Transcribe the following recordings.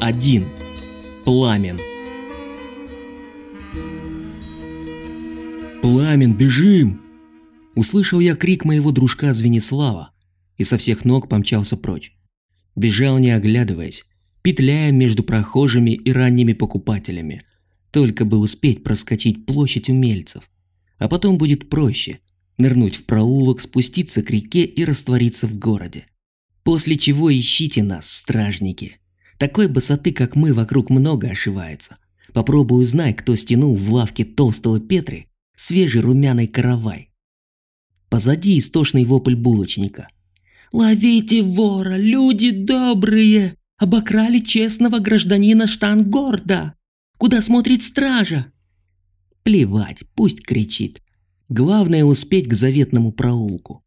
1. Пламен. «Пламен, бежим!» Услышал я крик моего дружка Звенислава и со всех ног помчался прочь. Бежал не оглядываясь, петляя между прохожими и ранними покупателями, только бы успеть проскочить площадь умельцев. А потом будет проще нырнуть в проулок, спуститься к реке и раствориться в городе. После чего ищите нас, стражники. Такой босоты, как мы, вокруг много ошивается. Попробуй узнай, кто стянул в лавке толстого Петры свежий румяный каравай. Позади истошный вопль булочника. «Ловите вора, люди добрые! Обокрали честного гражданина Штангорда! Куда смотрит стража?» Плевать, пусть кричит. Главное успеть к заветному проулку.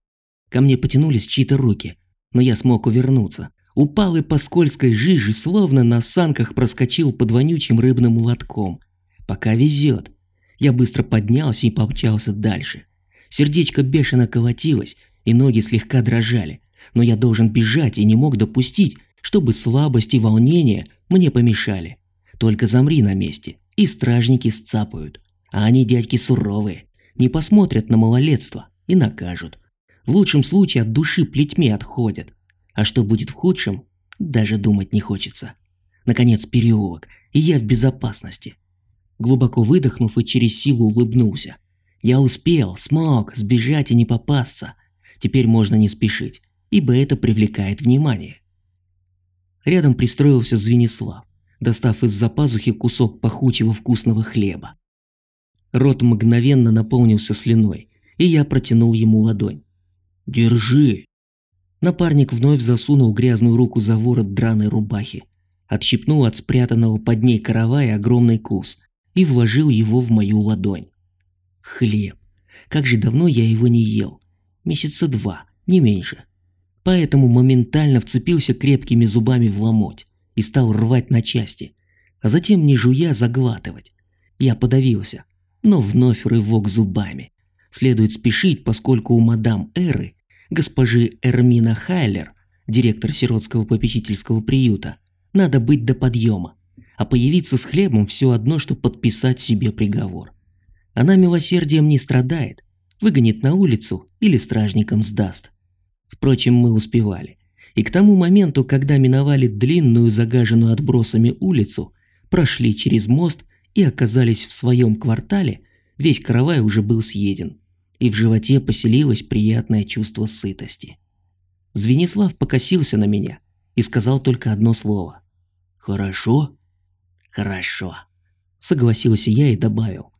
Ко мне потянулись чьи-то руки, но я смог увернуться. Упал и по скользкой жиже, словно на санках проскочил под вонючим рыбным лотком. Пока везет. Я быстро поднялся и помчался дальше. Сердечко бешено колотилось, и ноги слегка дрожали, но я должен бежать и не мог допустить, чтобы слабость и волнение мне помешали. Только замри на месте, и стражники сцапают. А они дядьки суровые, не посмотрят на малолетство и накажут. В лучшем случае от души плетьми отходят. А что будет в худшем, даже думать не хочется. Наконец переулок, и я в безопасности. Глубоко выдохнув и через силу улыбнулся. Я успел, смог сбежать и не попасться. Теперь можно не спешить, ибо это привлекает внимание. Рядом пристроился Звенислав, достав из-за пазухи кусок пахучего вкусного хлеба. Рот мгновенно наполнился слюной, и я протянул ему ладонь. «Держи!» Напарник вновь засунул грязную руку за ворот драной рубахи, отщипнул от спрятанного под ней каравая огромный кус и вложил его в мою ладонь. Хлеб. Как же давно я его не ел. Месяца два, не меньше. Поэтому моментально вцепился крепкими зубами в ломоть и стал рвать на части, а затем, не жуя, заглатывать. Я подавился, но вновь рывок зубами. Следует спешить, поскольку у мадам Эры, госпожи Эрмина Хайлер, директор сиротского попечительского приюта, надо быть до подъема, а появиться с хлебом все одно, что подписать себе приговор. Она милосердием не страдает, выгонит на улицу или стражникам сдаст. Впрочем, мы успевали. И к тому моменту, когда миновали длинную загаженную отбросами улицу, прошли через мост и оказались в своем квартале, весь каравай уже был съеден, и в животе поселилось приятное чувство сытости. Звенислав покосился на меня и сказал только одно слово. «Хорошо?» «Хорошо», — согласился я и добавил.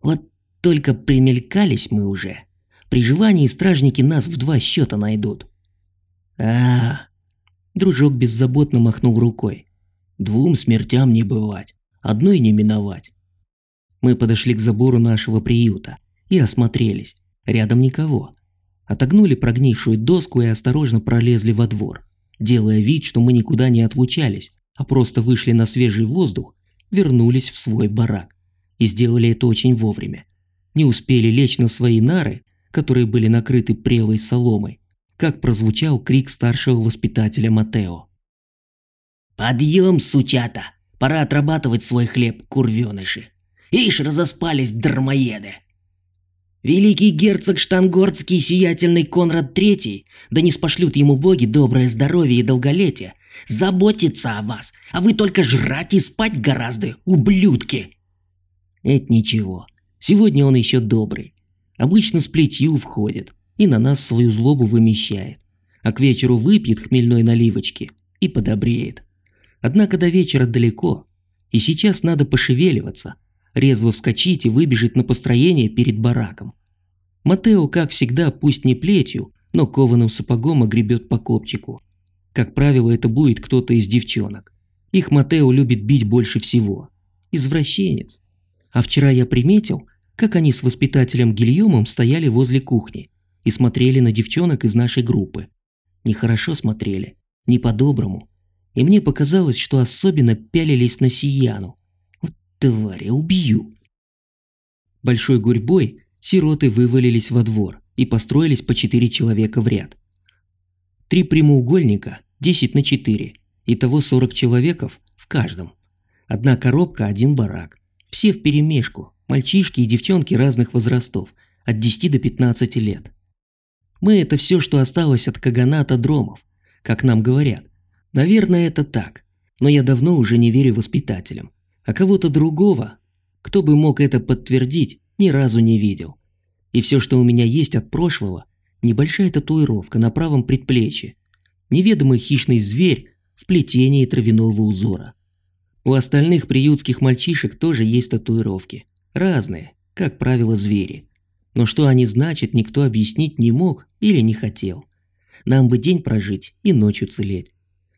Вот только примелькались мы уже. При желании стражники нас в два счета найдут. А, дружок беззаботно махнул рукой. Двум смертям не бывать, одной не миновать. Мы подошли к забору нашего приюта и осмотрелись. Рядом никого. Отогнули прогнившую доску и осторожно пролезли во двор, делая вид, что мы никуда не отлучались, а просто вышли на свежий воздух, вернулись в свой барак и сделали это очень вовремя. Не успели лечь на свои нары, которые были накрыты прелой соломой, как прозвучал крик старшего воспитателя Матео. «Подъем, сучата! Пора отрабатывать свой хлеб, курвеныши! Ишь, разоспались дармоеды!» Великий герцог Штангордский сиятельный Конрад III, да не спошлют ему боги доброе здоровье и долголетие, заботится о вас, а вы только жрать и спать гораздо, ублюдки!» Это ничего. Сегодня он еще добрый. Обычно с плетью входит и на нас свою злобу вымещает. А к вечеру выпьет хмельной наливочки и подобреет. Однако до вечера далеко. И сейчас надо пошевеливаться, резво вскочить и выбежать на построение перед бараком. Матео, как всегда, пусть не плетью, но кованым сапогом огребет по копчику. Как правило, это будет кто-то из девчонок. Их Матео любит бить больше всего. Извращенец. А вчера я приметил, как они с воспитателем Гильомом стояли возле кухни и смотрели на девчонок из нашей группы. Нехорошо смотрели, не по-доброму. И мне показалось, что особенно пялились на Сияну. Тварь, убью. Большой гурьбой сироты вывалились во двор и построились по четыре человека в ряд. Три прямоугольника, 10 на 4, итого 40 человеков в каждом. Одна коробка, один барак. Все вперемешку, мальчишки и девчонки разных возрастов, от 10 до 15 лет. Мы – это все, что осталось от каганата дромов, как нам говорят. Наверное, это так, но я давно уже не верю воспитателям. А кого-то другого, кто бы мог это подтвердить, ни разу не видел. И все, что у меня есть от прошлого – небольшая татуировка на правом предплечье, неведомый хищный зверь в плетении травяного узора. У остальных приютских мальчишек тоже есть татуировки. Разные, как правило, звери. Но что они значат, никто объяснить не мог или не хотел. Нам бы день прожить и ночь уцелеть.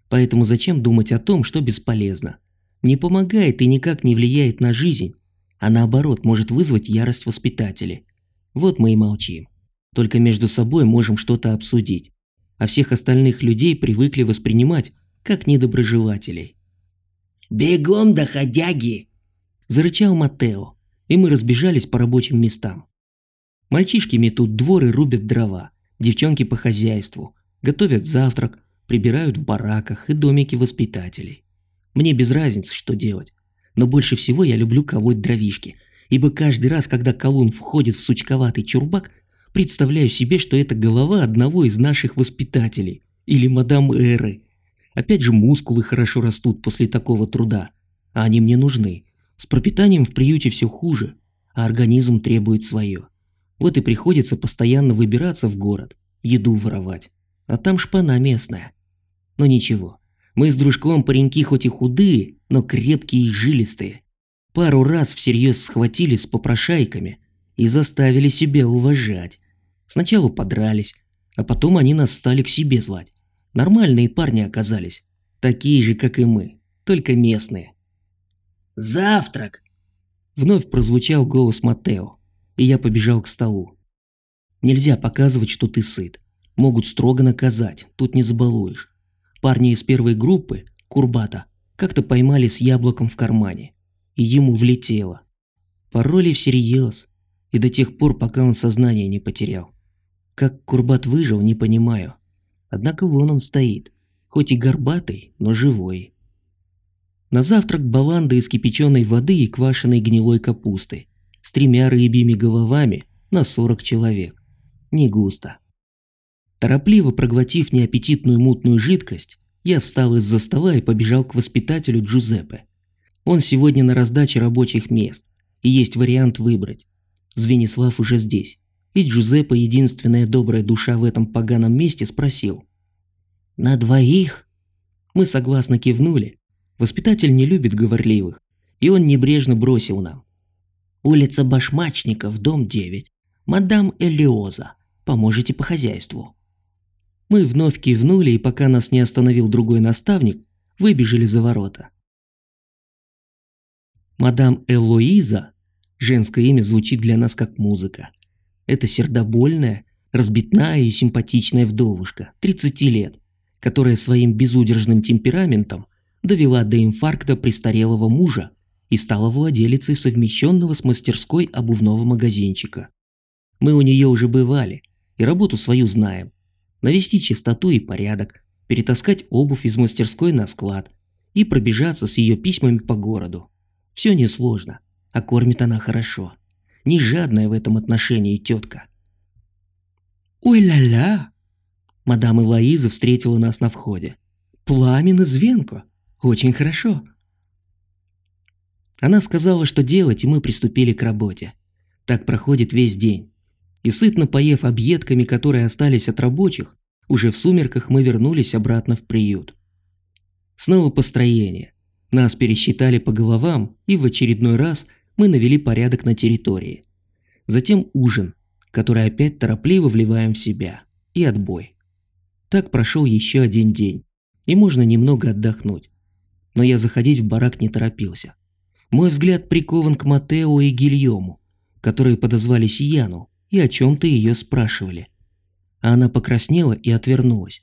Поэтому зачем думать о том, что бесполезно? Не помогает и никак не влияет на жизнь, а наоборот может вызвать ярость воспитателей. Вот мы и молчим. Только между собой можем что-то обсудить. А всех остальных людей привыкли воспринимать как недоброжелателей. «Бегом, доходяги!» – зарычал Матео, и мы разбежались по рабочим местам. Мальчишки метут двор и рубят дрова, девчонки по хозяйству, готовят завтрак, прибирают в бараках и домики воспитателей. Мне без разницы, что делать, но больше всего я люблю колоть дровишки, ибо каждый раз, когда колун входит в сучковатый чурбак, представляю себе, что это голова одного из наших воспитателей или мадам Эры – Опять же мускулы хорошо растут после такого труда, а они мне нужны. С пропитанием в приюте все хуже, а организм требует свое. Вот и приходится постоянно выбираться в город, еду воровать. А там шпана местная. Но ничего, мы с дружком пареньки хоть и худые, но крепкие и жилистые. Пару раз всерьез схватили с попрошайками и заставили себя уважать. Сначала подрались, а потом они нас стали к себе звать. Нормальные парни оказались. Такие же, как и мы, только местные. «Завтрак!» Вновь прозвучал голос Матео, и я побежал к столу. Нельзя показывать, что ты сыт. Могут строго наказать, тут не забалуешь. Парни из первой группы, Курбата, как-то поймали с яблоком в кармане. И ему влетело. Пароли всерьез. И до тех пор, пока он сознание не потерял. Как Курбат выжил, не понимаю. Однако вон он стоит, хоть и горбатый, но живой. На завтрак баланда из кипяченой воды и квашеной гнилой капусты с тремя рыбьими головами на 40 человек. Не густо. Торопливо проглотив неаппетитную мутную жидкость, я встал из-за стола и побежал к воспитателю Джузеппе. Он сегодня на раздаче рабочих мест, и есть вариант выбрать. Звенислав уже здесь. И Джузеппе, единственная добрая душа в этом поганом месте, спросил. «На двоих?» Мы согласно кивнули. Воспитатель не любит говорливых, и он небрежно бросил нам. «Улица Башмачников, дом 9. Мадам Элиоза. Поможете по хозяйству». Мы вновь кивнули, и пока нас не остановил другой наставник, выбежали за ворота. Мадам Элоиза, женское имя звучит для нас как музыка, это сердобольная, разбитная и симпатичная вдовушка, 30 лет, которая своим безудержным темпераментом довела до инфаркта престарелого мужа и стала владелицей совмещенного с мастерской обувного магазинчика. Мы у нее уже бывали и работу свою знаем. Навести чистоту и порядок, перетаскать обувь из мастерской на склад и пробежаться с ее письмами по городу. Все несложно, а кормит она хорошо не жадная в этом отношении тетка. «Ой-ля-ля!» Мадам Элоиза встретила нас на входе. «Пламен из Венко! Очень хорошо!» Она сказала, что делать, и мы приступили к работе. Так проходит весь день. И сытно поев объедками, которые остались от рабочих, уже в сумерках мы вернулись обратно в приют. Снова построение. Нас пересчитали по головам, и в очередной раз мы навели порядок на территории. Затем ужин, который опять торопливо вливаем в себя, и отбой. Так прошел еще один день, и можно немного отдохнуть. Но я заходить в барак не торопился. Мой взгляд прикован к Матео и Гильому, которые подозвали Сияну и о чем-то ее спрашивали. А она покраснела и отвернулась.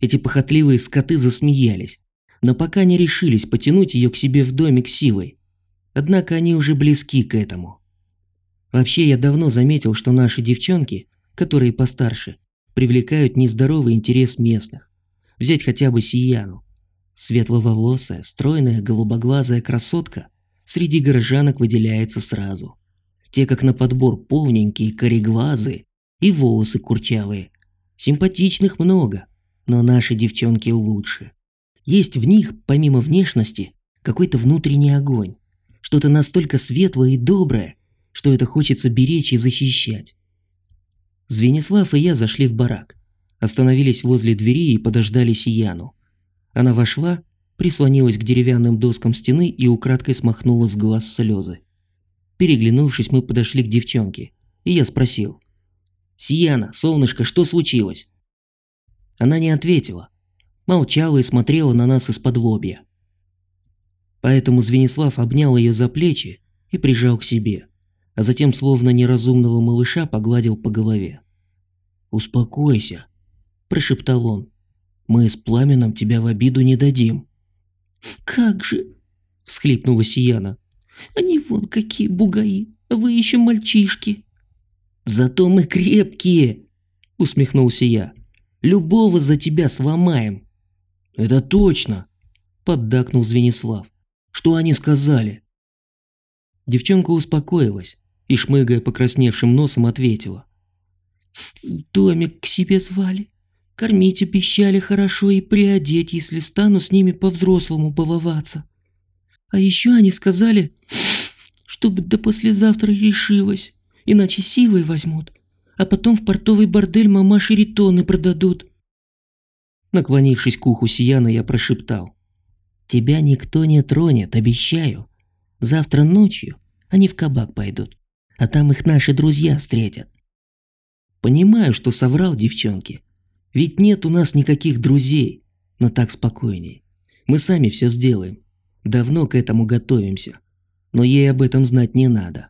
Эти похотливые скоты засмеялись, но пока не решились потянуть ее к себе в домик силой. Однако они уже близки к этому. Вообще я давно заметил, что наши девчонки, которые постарше, привлекают нездоровый интерес местных. Взять хотя бы Сияну. Светловолосая, стройная, голубоглазая красотка среди горожанок выделяется сразу. Те, как на подбор, полненькие, кореглазые и волосы курчавые. Симпатичных много, но наши девчонки лучше. Есть в них, помимо внешности, какой-то внутренний огонь. Что-то настолько светлое и доброе, что это хочется беречь и защищать. Звенислав и я зашли в барак, остановились возле двери и подождали Сияну. Она вошла, прислонилась к деревянным доскам стены и украдкой смахнула с глаз слезы. Переглянувшись, мы подошли к девчонке, и я спросил. «Сияна, солнышко, что случилось?» Она не ответила, молчала и смотрела на нас из-под лобья. Поэтому Звенислав обнял ее за плечи и прижал к себе, а затем словно неразумного малыша погладил по голове. «Успокойся», – прошептал он. «Мы с пламеном тебя в обиду не дадим». «Как же!» – всхлипнула Сияна. «Они вон какие бугаи, вы еще мальчишки». «Зато мы крепкие!» – усмехнулся я. «Любого за тебя сломаем». «Это точно!» – поддакнул Звенислав. «Что они сказали?» Девчонка успокоилась и, шмыгая покрасневшим носом, ответила. «В домик к себе звали. Кормить обещали хорошо и приодеть, если стану с ними по-взрослому баловаться. А еще они сказали, чтобы до послезавтра решилась, иначе силой возьмут, а потом в портовый бордель мамаши ритоны продадут. Наклонившись к уху Сияна, я прошептал. «Тебя никто не тронет, обещаю. Завтра ночью они в кабак пойдут, а там их наши друзья встретят». Понимаю, что соврал девчонке, ведь нет у нас никаких друзей, но так спокойней. Мы сами все сделаем. Давно к этому готовимся. Но ей об этом знать не надо.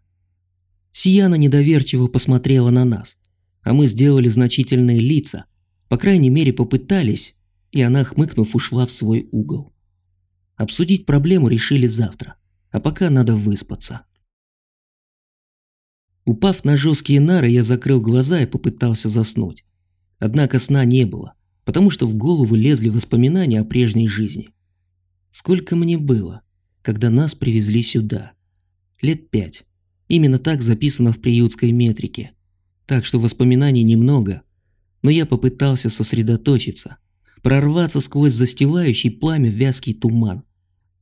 Сияна недоверчиво посмотрела на нас, а мы сделали значительные лица, по крайней мере попытались, и она, хмыкнув, ушла в свой угол. Обсудить проблему решили завтра, а пока надо выспаться. Упав на жесткие нары, я закрыл глаза и попытался заснуть. Однако сна не было, потому что в голову лезли воспоминания о прежней жизни. Сколько мне было, когда нас привезли сюда? Лет пять. Именно так записано в приютской метрике. Так что воспоминаний немного, но я попытался сосредоточиться, прорваться сквозь застилающий пламя вязкий туман,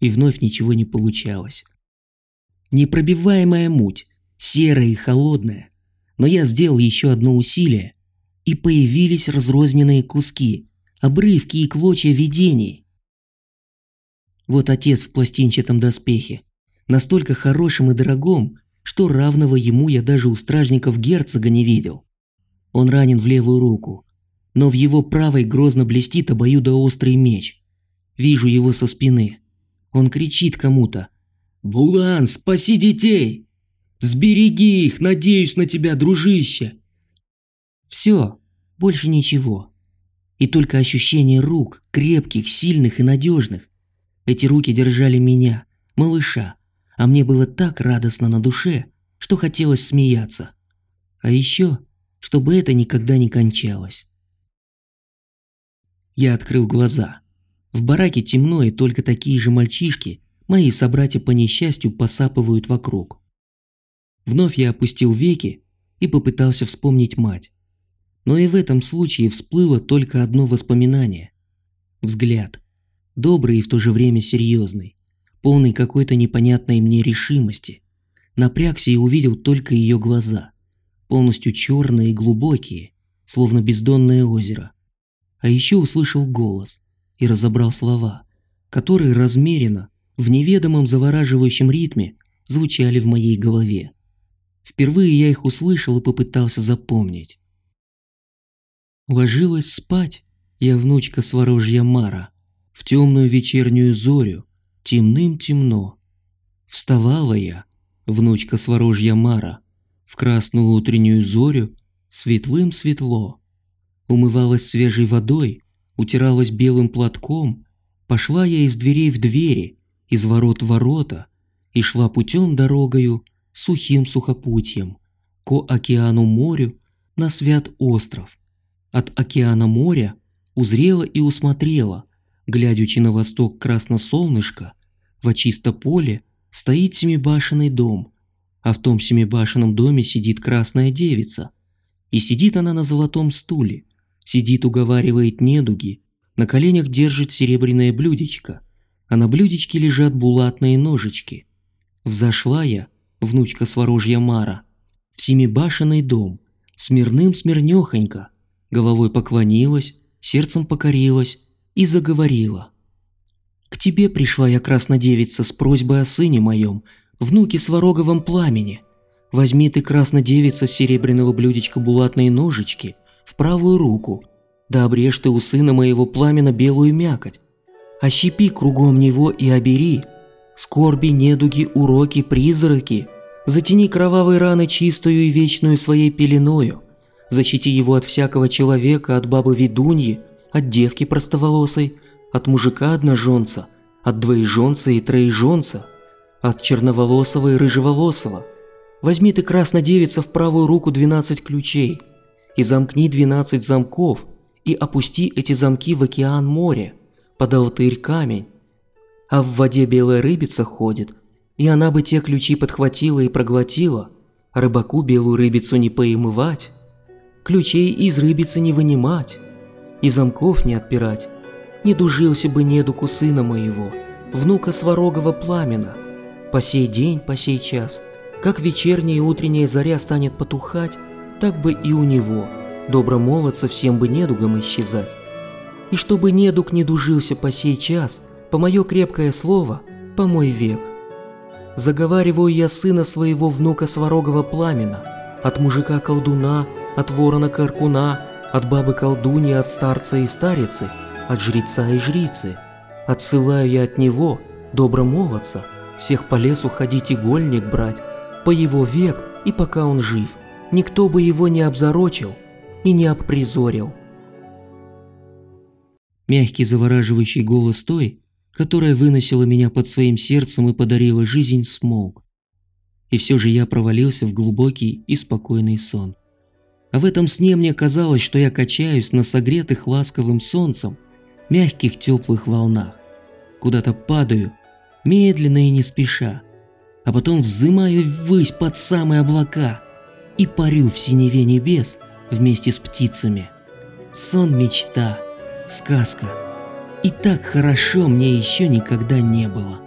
и вновь ничего не получалось. Непробиваемая муть, серая и холодная, но я сделал еще одно усилие и появились разрозненные куски, обрывки и клочья видений. Вот отец в пластинчатом доспехе, настолько хорошим и дорогом, что равного ему я даже у стражников герцога не видел. Он ранен в левую руку, но в его правой грозно блестит обоюдоострый меч. Вижу его со спины. Он кричит кому-то. «Булан, спаси детей! Сбереги их, надеюсь на тебя, дружище!» Все, больше ничего. И только ощущение рук, крепких, сильных и надежных. Эти руки держали меня, малыша, а мне было так радостно на душе, что хотелось смеяться. А еще, чтобы это никогда не кончалось. Я открыл глаза. В бараке темно, и только такие же мальчишки, мои собратья по несчастью, посапывают вокруг. Вновь я опустил веки и попытался вспомнить мать. Но и в этом случае всплыло только одно воспоминание. Взгляд. Добрый и в то же время серьезный. Полный какой-то непонятной мне решимости. Напрягся и увидел только ее глаза. Полностью черные и глубокие, словно бездонное озеро. А еще услышал голос и разобрал слова, которые размеренно, в неведомом завораживающем ритме звучали в моей голове. Впервые я их услышал и попытался запомнить. Ложилась спать я, внучка сворожья Мара, в темную вечернюю зорю, темным темно. Вставала я, внучка сворожья Мара, в красную утреннюю зорю, светлым светло. Умывалась свежей водой, утиралась белым платком, пошла я из дверей в двери, из ворот в ворота, и шла путем дорогою, сухим сухопутьем, ко океану морю, на свят остров – от океана моря узрела и усмотрела Глядячи на восток красно солнышко, во чисто поле стоит семибашенный дом, а в том семибашенном доме сидит красная девица. И сидит она на золотом стуле, сидит уговаривает недуги, на коленях держит серебряное блюдечко, а на блюдечке лежат булатные ножички. Взошла я, внучка сворожья Мара, в семибашенный дом, смирным смирнёхонько, головой поклонилась, сердцем покорилась и заговорила. «К тебе пришла я, краснодевица, с просьбой о сыне моем, внуке свароговом пламени. Возьми ты, краснодевица, серебряного блюдечка булатные ножички в правую руку, да обрежь ты у сына моего пламена белую мякоть, ощипи кругом него и обери, скорби, недуги, уроки, призраки, затяни кровавые раны чистую и вечную своей пеленою, защити его от всякого человека, от бабы ведуньи, от девки простоволосой, от мужика одноженца, от двоеженца и троеженца, от черноволосого и рыжеволосого. Возьми ты краснодевица в правую руку двенадцать ключей и замкни двенадцать замков и опусти эти замки в океан море, под алтырь камень. А в воде белая рыбица ходит, и она бы те ключи подхватила и проглотила, рыбаку белую рыбицу не поимывать, ключей из рыбицы не вынимать, и замков не отпирать, не дужился бы недуку сына моего, внука сварогого пламена. По сей день, по сей час, как вечерняя и утренняя заря станет потухать, так бы и у него, добромолодца, всем бы недугом исчезать. И чтобы недуг не дужился по сей час, по мое крепкое слово, по мой век. Заговариваю я сына своего внука сварогого пламена, от мужика колдуна, от ворона каркуна, от бабы колдуньи, от старца и старицы, от жреца и жрицы. Отсылаю я от него, добромолодца, всех по лесу ходить игольник брать, по его век и пока он жив, никто бы его не обзорочил и не обпризорил. Мягкий завораживающий голос той, которая выносила меня под своим сердцем и подарила жизнь, смолк. И все же я провалился в глубокий и спокойный сон. В этом сне мне казалось, что я качаюсь на согретых ласковым солнцем, мягких теплых волнах. Куда-то падаю, медленно и не спеша, а потом взымаю ввысь под самые облака и парю в синеве небес вместе с птицами. Сон-мечта, сказка. И так хорошо мне еще никогда не было.